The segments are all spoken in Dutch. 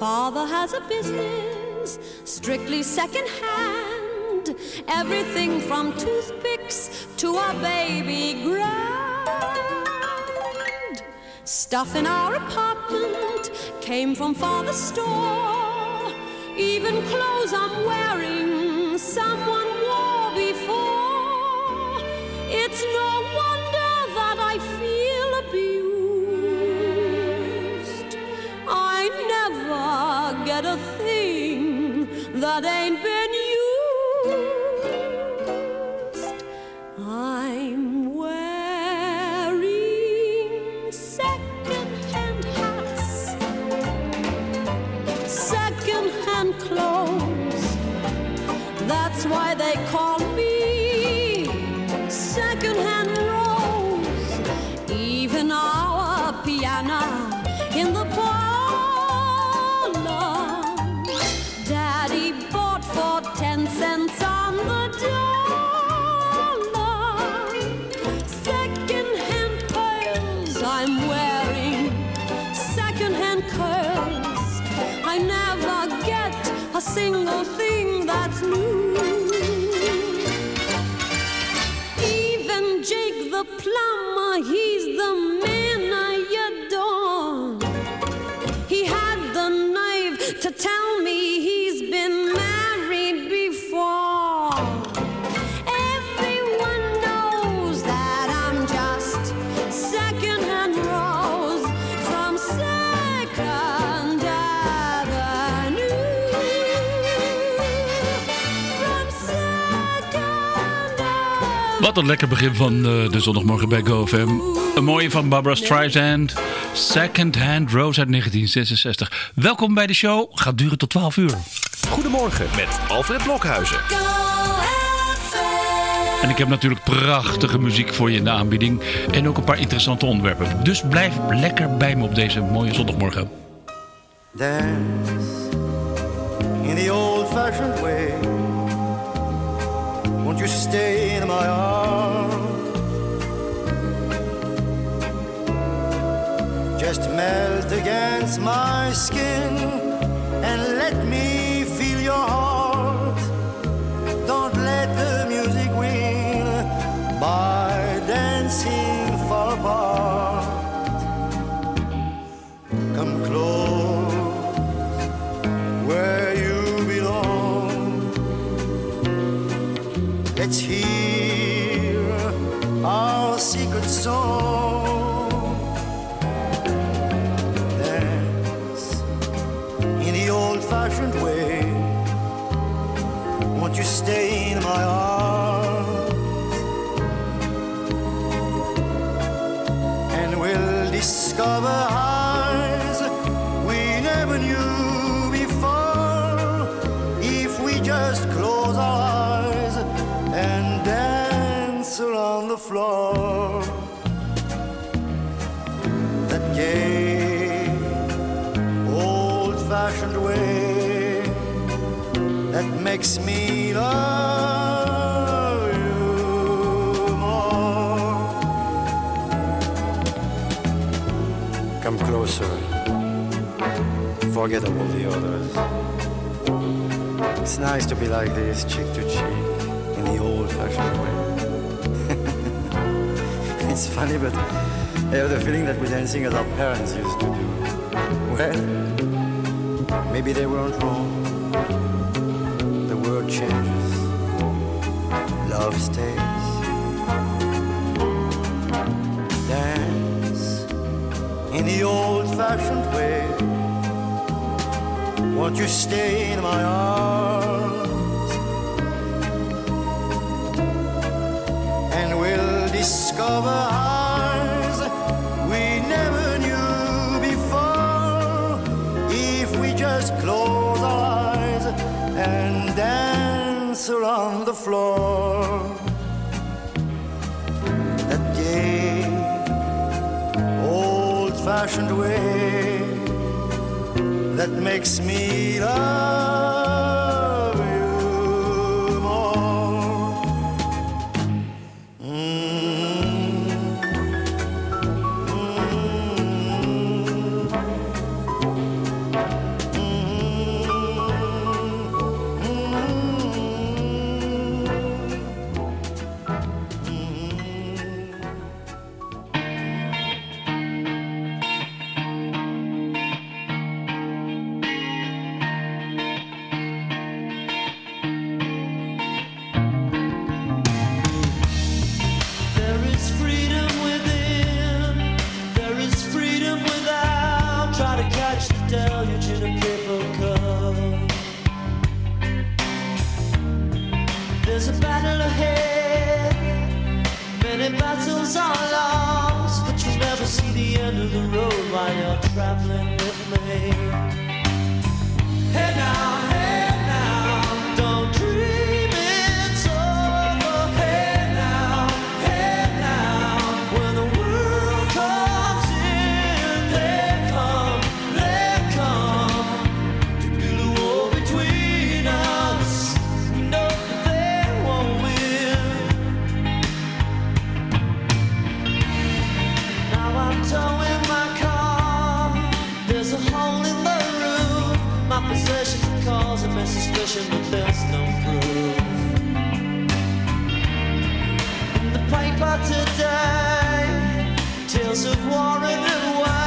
Father has a business, strictly second hand. Everything from toothpicks to a baby grand. Stuff in our apartment came from Father's store. Even clothes I'm wearing, someone wore before. It's no wonder never a thing that ain't been Wat een lekker begin van eh, de zondagmorgen bij GoFM. Een mooie van Barbara Streisand. Second Hand Rose uit 1966. Welkom bij de show. Gaat duren tot 12 uur. Goedemorgen met Alfred Blokhuizen. En ik heb natuurlijk prachtige muziek voor je in de aanbieding. En ook een paar interessante onderwerpen. Dus blijf lekker bij me op deze mooie zondagmorgen. dance in the old fashioned way. You stay in my arms? Just melt against my skin and let me feel your heart. Don't let the music win by Let's hear our secret song. Dance in the old fashioned way. Won't you stay in my arms? And we'll discover highs That gay, old fashioned way that makes me love you more. Come closer. Forget all the others. It's nice to be like this, cheek to cheek, in the old fashioned way. It's funny, but I have the feeling that we're dancing as our parents used to do. Well, maybe they weren't wrong. The world changes, love stays. Dance in the old fashioned way. Won't you stay in my arms? And we'll discover old fashioned way that makes me love battle ahead. Many battles are lost, but you'll never see the end of the road while you're traveling with me. Hey now, paper today, tales of war and waste.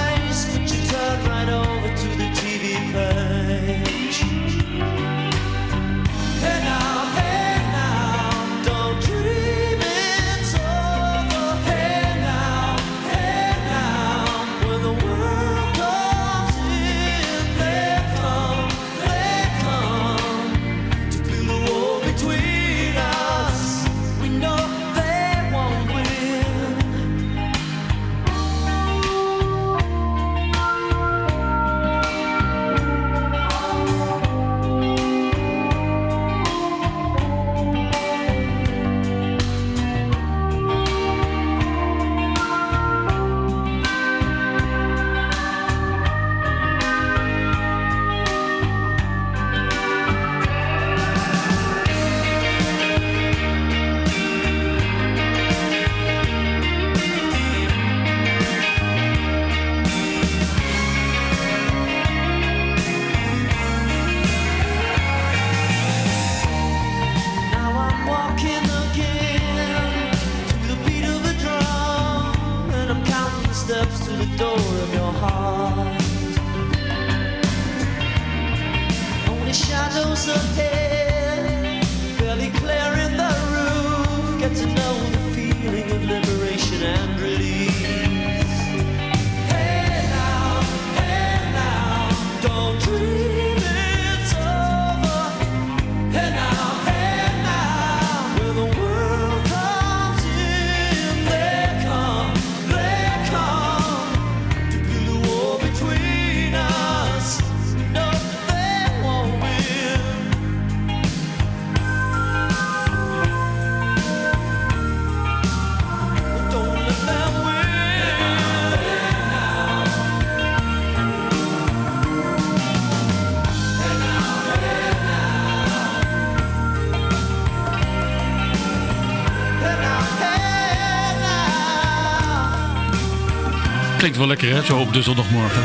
Wel lekker hè, zo op de zondagmorgen.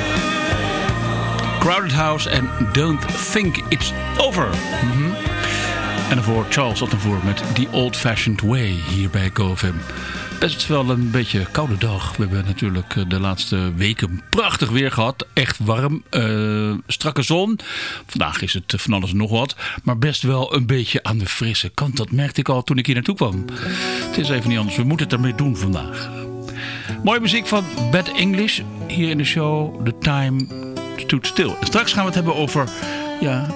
Crowded House en Don't Think It's Over. Mhm. En daarvoor Charles Ottenvoer met The Old Fashioned Way hier bij GoFM. Best wel een beetje koude dag. We hebben natuurlijk eh, de laatste weken prachtig weer gehad. Echt warm. eh, strakke zon. Vandaag is het van alles nog wat. Maar best wel een beetje aan de frisse kant. Dat merkte ik al toen ik hier naartoe kwam. Het is even niet anders. We moeten het ermee doen vandaag. Mooie muziek van Bad English hier in de show The Time Stood Still. Straks gaan we het hebben over ja,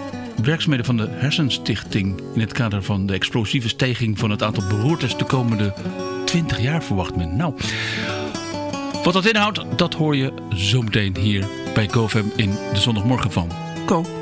werkzaamheden van de Hersenstichting... in het kader van de explosieve stijging van het aantal beroertes de komende 20 jaar verwacht men. Nou, wat dat inhoudt, dat hoor je zometeen hier bij GoFam in de zondagmorgen van Go.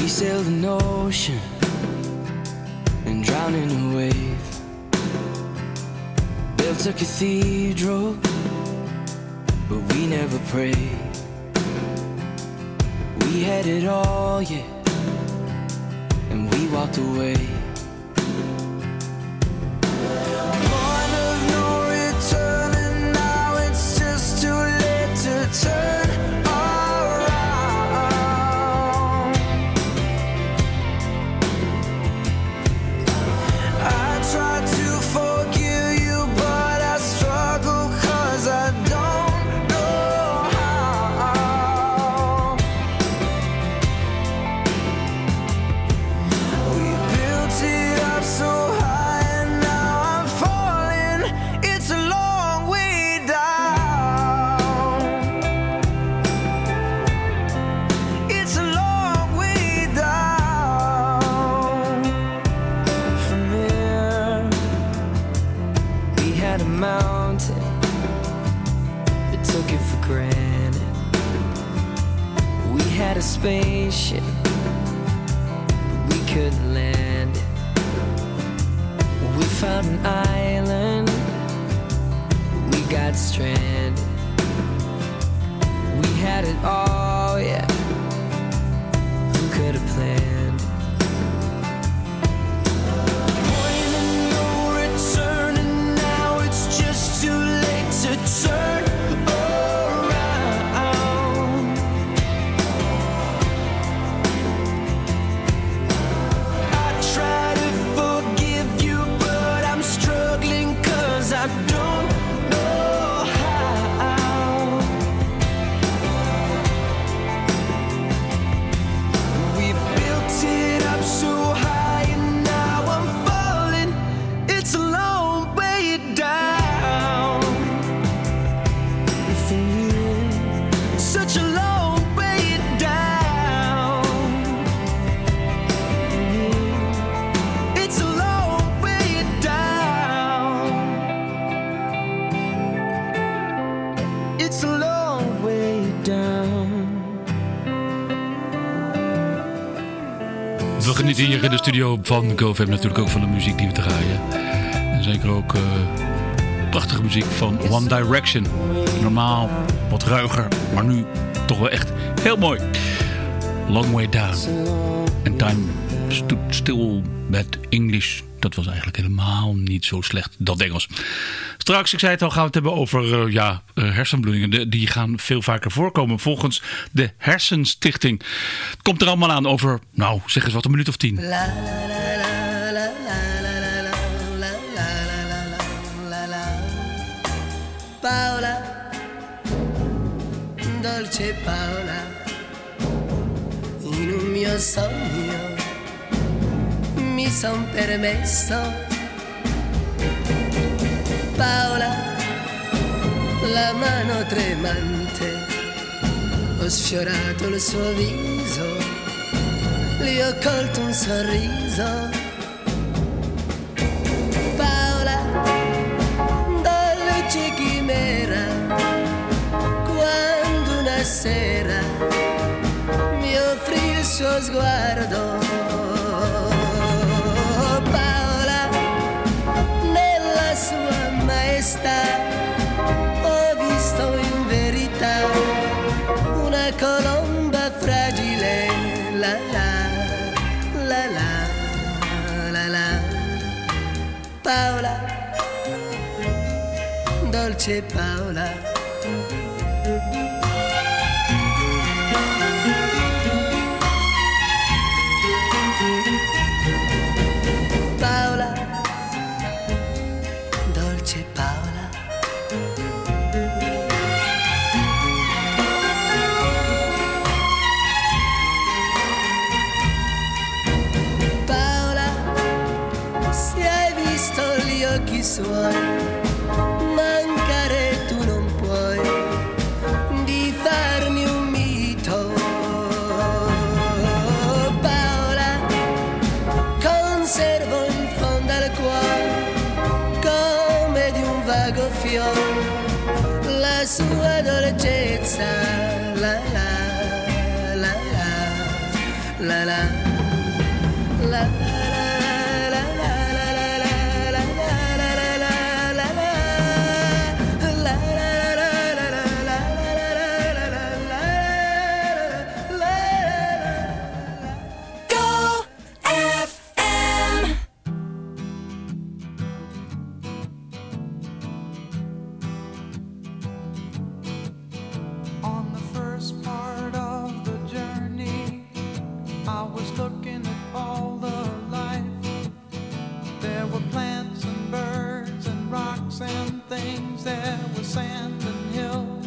We sailed an ocean and drowned in a wave. Built a cathedral, but we never prayed. We had it all, yeah, and we walked away. I've done in de studio van GoFam natuurlijk ook van de muziek die we draaien. En zeker ook uh, prachtige muziek van One Direction. Normaal wat ruiger, maar nu toch wel echt heel mooi. Long Way Down. En Time Stood Still met English. Dat was eigenlijk helemaal niet zo slecht, dat Engels. Straks, ik zei het al, gaan we het hebben over uh, ja, uh, hersenbloedingen. die gaan veel vaker voorkomen volgens de Hersenstichting. Het komt er allemaal aan over, nou, zeg eens wat, een minuut of tien. Paola, dolce Paola, in un mio sogno mi son permesso Paola, la mano tremante, ho sfiorato il suo viso, gli ho colto un sorriso. Paola, dolce chimera, quando una sera mi offrì il suo sguardo dolce Paola things there were sand and hills.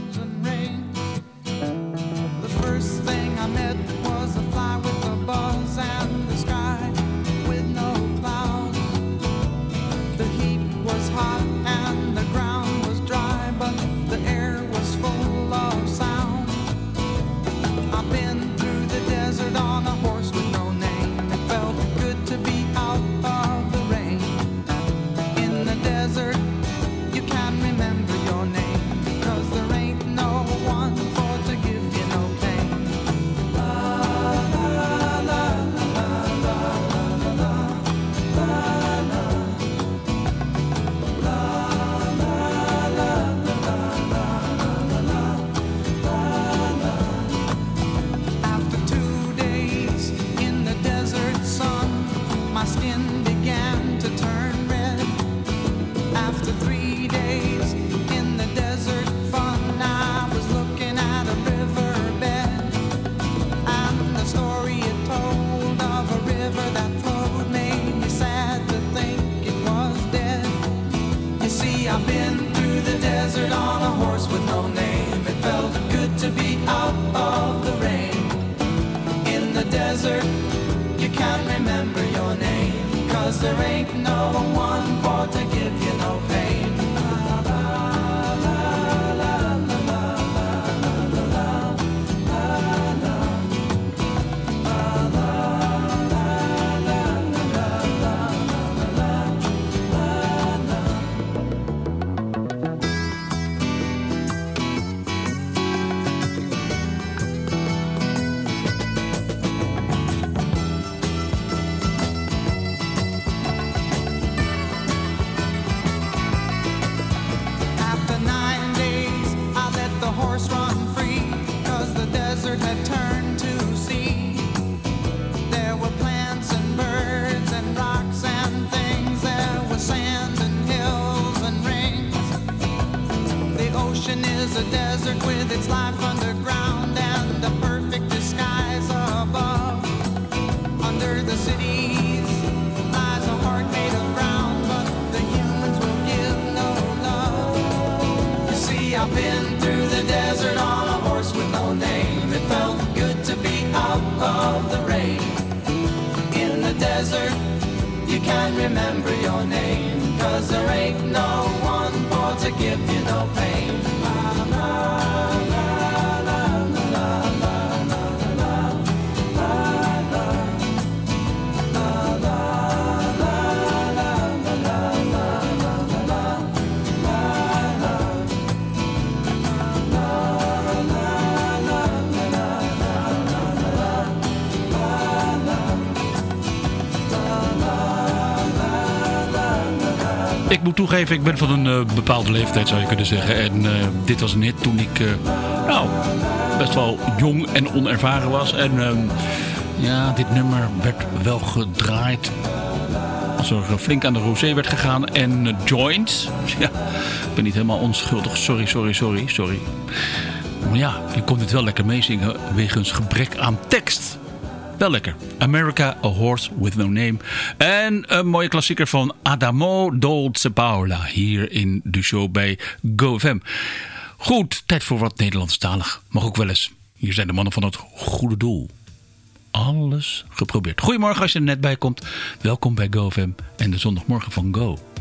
moet toegeven, ik ben van een eh, bepaalde leeftijd zou je kunnen zeggen. En eh, dit was net toen ik eh, nou, best wel jong en onervaren was. En ehm, ja, dit nummer werd wel gedraaid als er flink aan de rosé werd gegaan. En joints ja, ik ben niet helemaal onschuldig. Sorry, sorry, sorry, sorry. Maar ja, je kon dit wel lekker meezingen wegens gebrek aan tekst. Wel lekker. America, A Horse With No Name. En een mooie klassieker van Adamo Dolce Paola. Hier in de show bij GoFM. Goed, tijd voor wat Nederlandstalig. Mag ook wel eens. Hier zijn de mannen van het goede doel. Alles geprobeerd. Goedemorgen als je er net bij komt. Welkom bij GoFM en de zondagmorgen van Go.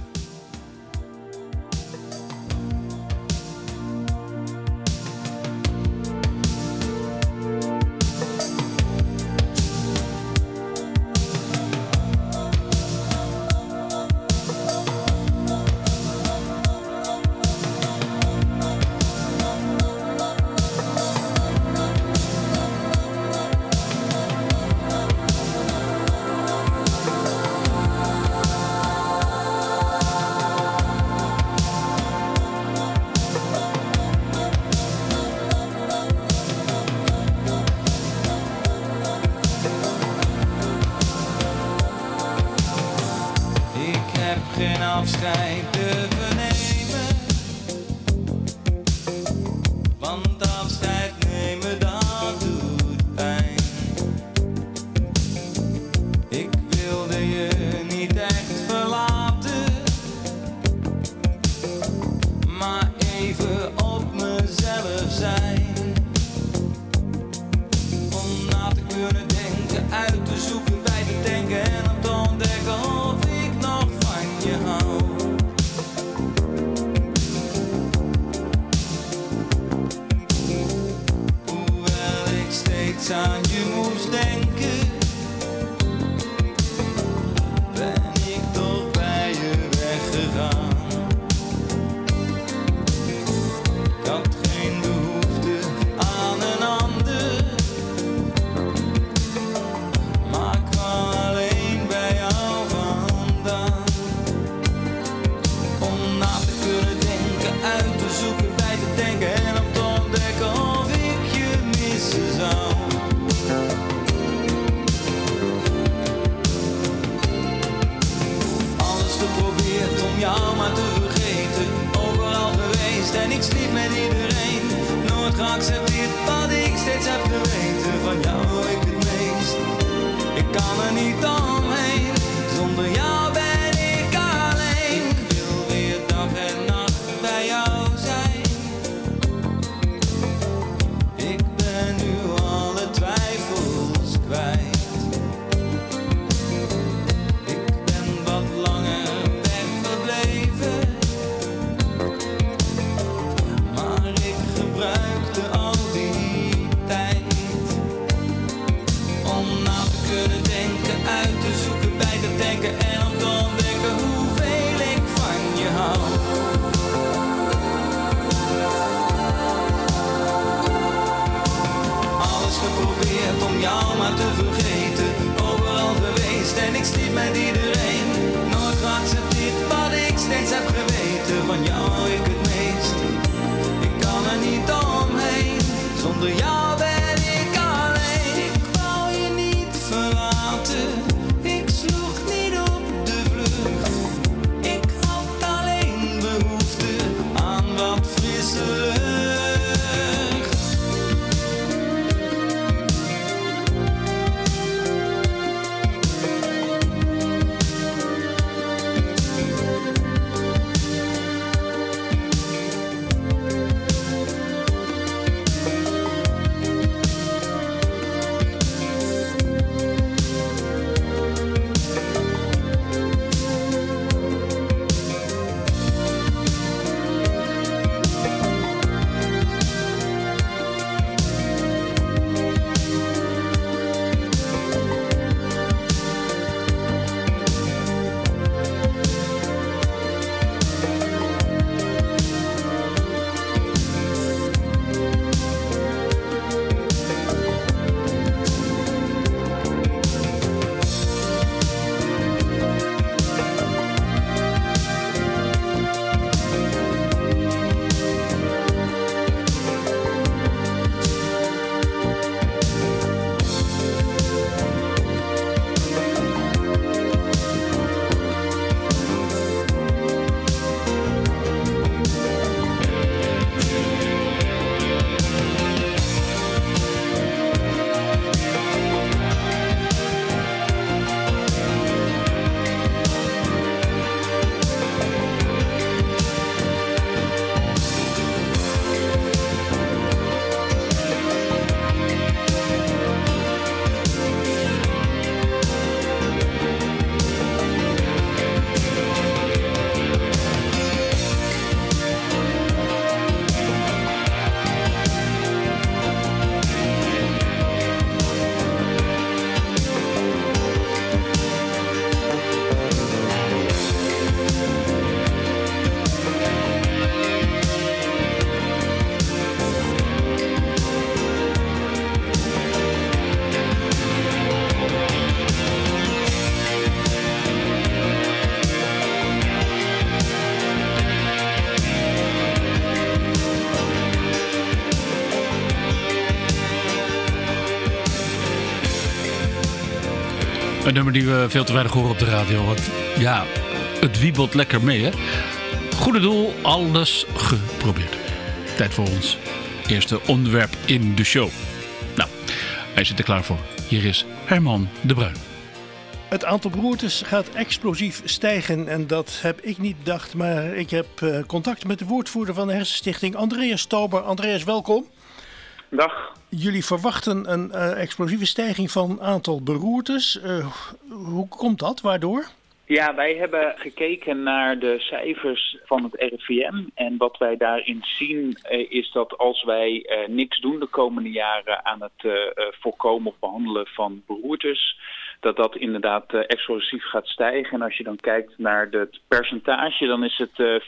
Nummer die we veel te weinig horen op de radio. Want ja, het wiebelt lekker mee, hè? Goede doel, alles geprobeerd. Tijd voor ons eerste onderwerp in de show. Nou, hij zit er klaar voor. Hier is Herman de Bruin. Het aantal beroertes gaat explosief stijgen en dat heb ik niet bedacht, maar ik heb eh, contact met de woordvoerder van de Hersenstichting, Andreas Stauber. Andreas, welkom. Dag. Jullie verwachten een eh, explosieve stijging van aantal beroertes. Eh, hoe komt dat? Waardoor? Ja, wij hebben gekeken naar de cijfers van het RIVM. En wat wij daarin zien eh, is dat als wij niks doen de komende jaren aan het voorkomen of behandelen van beroertes, dat dat inderdaad eh, explosief gaat stijgen. En als je dan kijkt naar het percentage, dan is het eh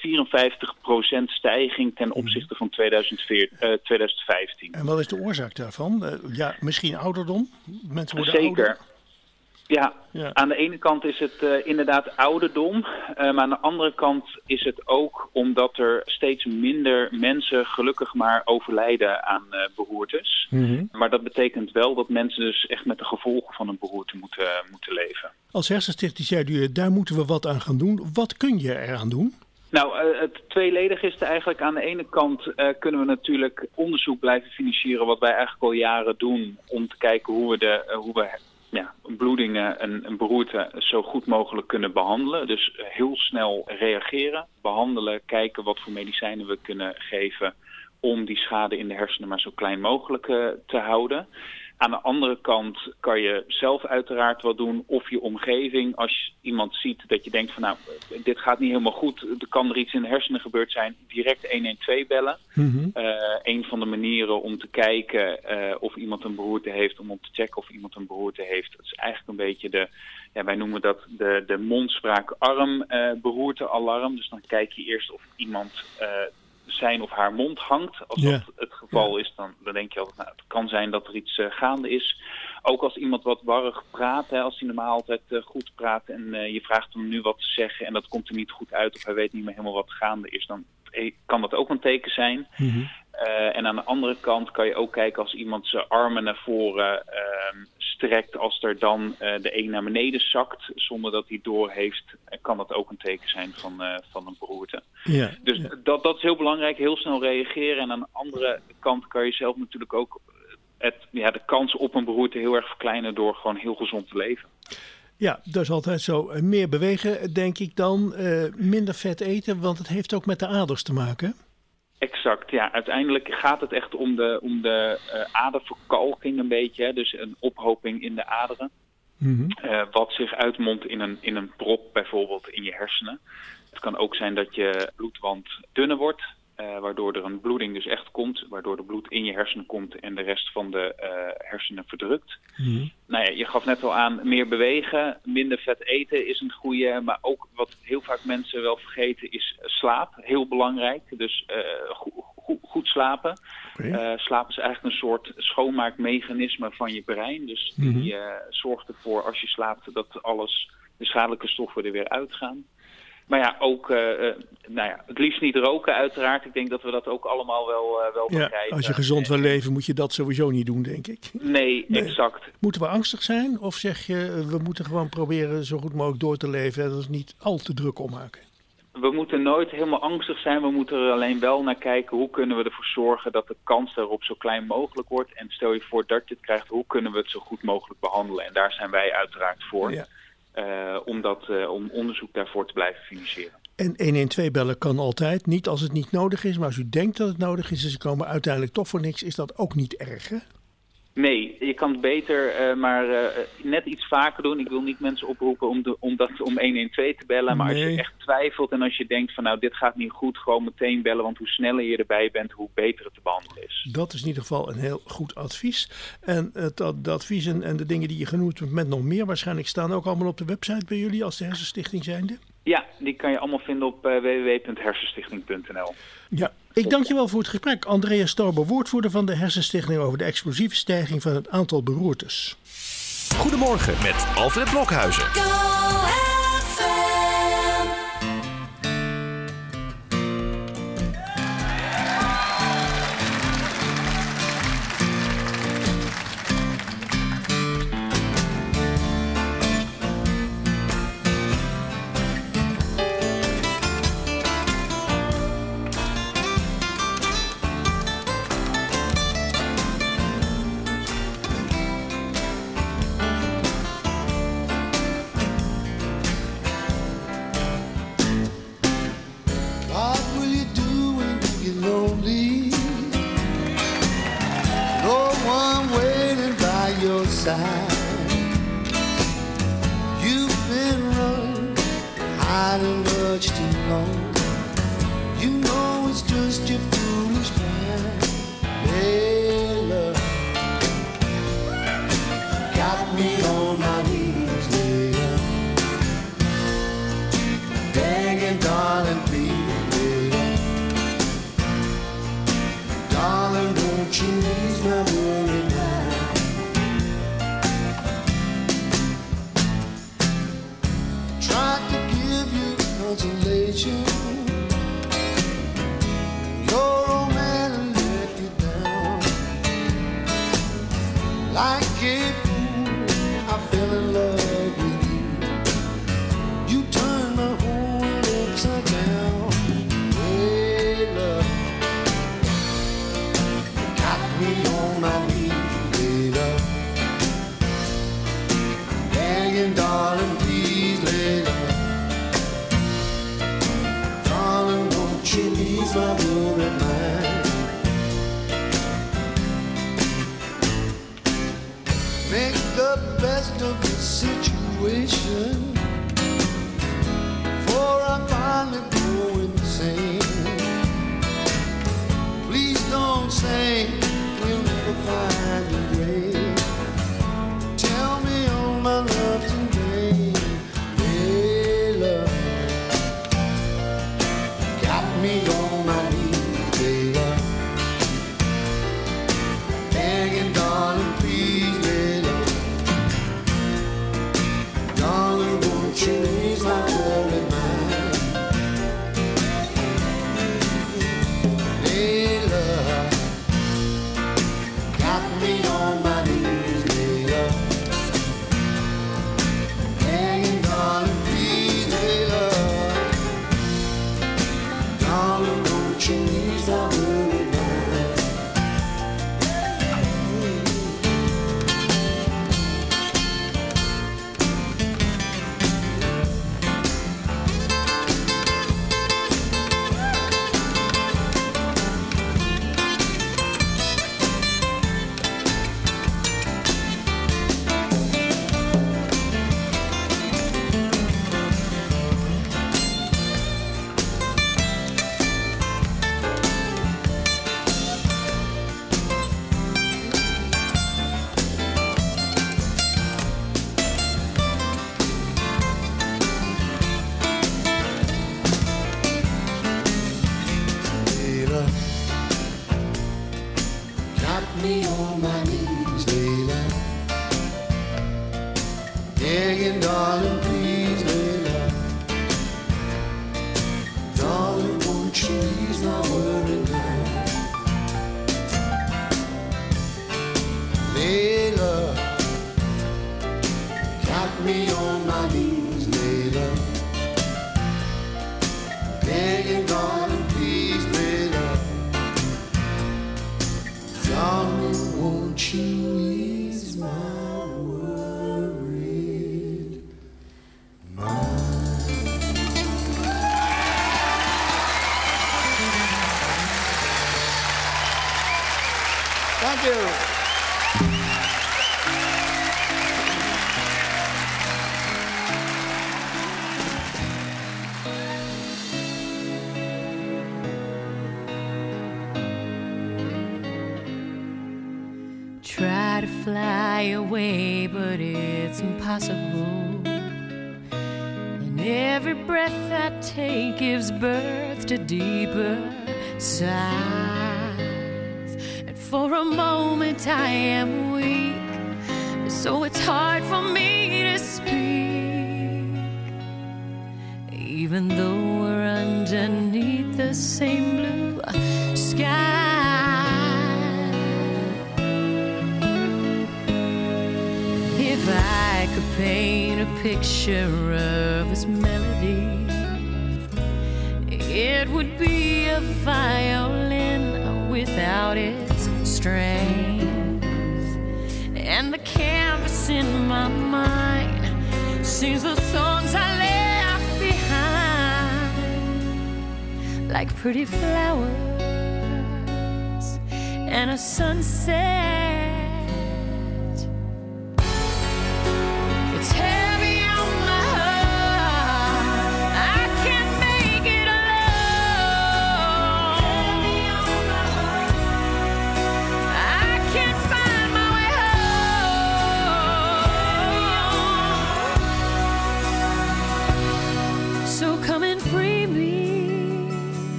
54% stijging ten opzichte van 2014, eh, 2015. En wat is de oorzaak daarvan? Eh, ja, misschien ouderdom? Mensen worden Zeker. ouder? Ja, Ja. aan de ene kant is het eh, inderdaad ouderdom. eh, maar aan de andere kant is het ook omdat er steeds minder mensen gelukkig maar overlijden aan eh, beroertes. Mhm. Maar dat betekent wel dat mensen dus echt met de gevolgen van een beroerte moeten, moeten leven. Als hersenstichting zeiden jullie, daar moeten we wat aan gaan doen. Wat kun je eraan doen? Nou, het tweeledige is er eigenlijk. Aan de ene kant kunnen we natuurlijk onderzoek blijven financieren, wat wij eigenlijk al jaren doen, om te kijken hoe we, de, hoe we ja, bloedingen en, en beroerte zo goed mogelijk kunnen behandelen. Dus heel snel reageren, behandelen, kijken wat voor medicijnen we kunnen geven om die schade in de hersenen maar zo klein mogelijk eh, te houden. Aan de andere kant kan je zelf uiteraard wat doen of je omgeving. Als je iemand ziet dat je denkt van nou, dit gaat niet helemaal goed, er kan er iets in de hersenen gebeurd zijn, direct 112 bellen. Eh, een van de manieren om te kijken eh, of iemand een beroerte heeft, om om te checken of iemand een beroerte heeft, dat is eigenlijk een beetje de, ja, wij noemen dat de, de mondspraak-arm eh, beroerte-alarm. Dus dan kijk je eerst of iemand zijn of haar mond hangt. Als Ja. dat het geval is, dan, dan denk je altijd, nou, het kan zijn dat er iets eh, gaande is. Ook als iemand wat warrig praat, hè, als hij normaal altijd eh, goed praat en eh, je vraagt hem nu wat te zeggen en dat komt er niet goed uit of hij weet niet meer helemaal wat gaande is, dan kan dat ook een teken zijn. Eh, en aan de andere kant kan je ook kijken als iemand zijn armen naar voren ehm, strekt, als er dan eh, de een naar beneden zakt zonder dat hij door heeft, eh, kan dat ook een teken zijn van, van een beroerte. Ja. Dus dat, dat is heel belangrijk, heel snel reageren. En aan de andere kant kan je zelf natuurlijk ook het, ja, de kans op een beroerte heel erg verkleinen door gewoon heel gezond te leven. Ja, dat is altijd zo. Meer bewegen, denk ik dan. Minder vet eten, want het heeft ook met de aders te maken. Exact, ja. Uiteindelijk gaat het echt om de, om de eh, aderverkalking een beetje. Hè? Dus een ophoping in de aderen. Eh, wat zich uitmondt in een, in een prop bijvoorbeeld in je hersenen. Het kan ook zijn dat je bloedwand dunner wordt. Eh, waardoor er een bloeding dus echt komt. Waardoor er bloed in je hersenen komt en de rest van de eh, hersenen verdrukt. Nou ja, je gaf net al aan, meer bewegen, minder vet eten is een goede. Maar ook wat heel vaak mensen wel vergeten is slaap. Heel belangrijk. Dus eh, go- go- goed slapen. Slaap is eigenlijk een soort schoonmaakmechanisme van je brein. Dus die eh, zorgt ervoor als je slaapt dat alles, de schadelijke stoffen er weer uitgaan. Maar ja, ook eh, eh, nou ja, het liefst niet roken uiteraard. Ik denk dat we dat ook allemaal wel, eh, wel Ja, begrijpen. als je gezond wil leven, moet je dat sowieso niet doen, denk ik. Nee, exact. Moeten we angstig zijn? Of zeg je, we moeten gewoon proberen zo goed mogelijk door te leven en ons niet al te druk om maken? We moeten nooit helemaal angstig zijn. We moeten er alleen wel naar kijken hoe kunnen we ervoor zorgen dat de kans daarop zo klein mogelijk wordt. En stel je voor dat je het krijgt, hoe kunnen we het zo goed mogelijk behandelen? En daar zijn wij uiteraard voor. Ja. Eh, om, eh, om onderzoek daarvoor te blijven financieren. En 112 bellen kan altijd, niet als het niet nodig is, maar als u denkt dat het nodig is en ze komen uiteindelijk toch voor niks, is dat ook niet erg, hè? Nee, je kan het beter eh, maar eh, net iets vaker doen. Ik wil niet mensen oproepen om, de, om, dat, om 112 te bellen. Maar als je echt twijfelt en als je denkt van nou dit gaat niet goed, gewoon meteen bellen. Want hoe sneller je erbij bent, hoe beter het te behandelen is. Dat is in ieder geval een heel goed advies. En het, dat, de adviezen en de dingen die je genoemd hebt met nog meer waarschijnlijk staan ook allemaal op de website bij jullie als de Hersenstichting zijnde. Ja, die kan je allemaal vinden op eh, www.hersenstichting.nl. Ja, ik dank je wel voor het gesprek. Andreas Stauber, woordvoerder van de Hersenstichting over de explosieve stijging van het aantal beroertes. Goedemorgen met Alfred Blokhuizen.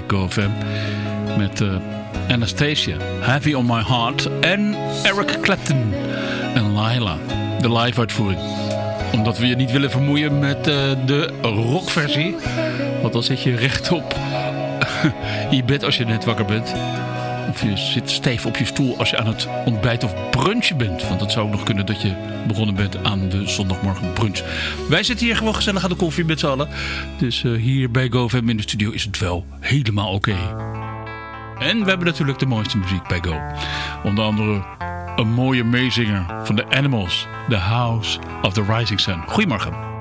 Bij. Met eh, Anastasia, Heavy on My Heart. En Eric Clapton en Laila. De live uitvoering. Omdat we je niet willen vermoeien met eh, de rockversie. Want dan zit je rechtop in je bed als je net wakker bent. Of je zit stijf op je stoel als je aan het ontbijt of brunchen bent. Want het zou ook nog kunnen dat je begonnen bent aan de zondagmorgen brunch. Wij zitten hier gewoon gezellig aan de koffie met z'n allen. Dus eh, hier bij GoFam in de studio is het wel helemaal oké. En we hebben natuurlijk de mooiste muziek bij Go. Onder andere een mooie meezinger van de Animals. The House of the Rising Sun. Goedemorgen.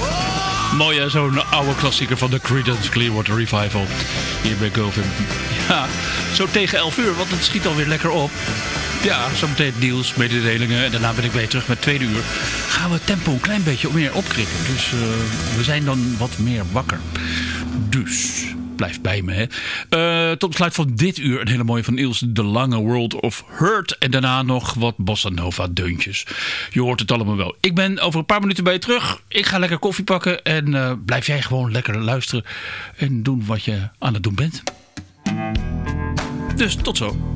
Oh. Mooi hè, zo'n oude klassieker van de Creedence Clearwater Revival. Hier bij Govin. Ja, zo tegen 11 uur, want het schiet alweer lekker op. Ja, zometeen nieuws, mededelingen en daarna ben ik weer terug met tweede uur. Gaan we het tempo een klein beetje meer opkrikken. Dus eh, we zijn dan wat meer wakker. Dus blijf bij me. Hè. Eh, tot besluit van dit uur een hele mooie van Niels de Lange World of Hurt. En daarna nog wat bossa nova deuntjes. Je hoort het allemaal wel. Ik ben over een paar minuten bij je terug. Ik ga lekker koffie pakken. En eh, blijf jij gewoon lekker luisteren. En doen wat je aan het doen bent. Dus tot zo.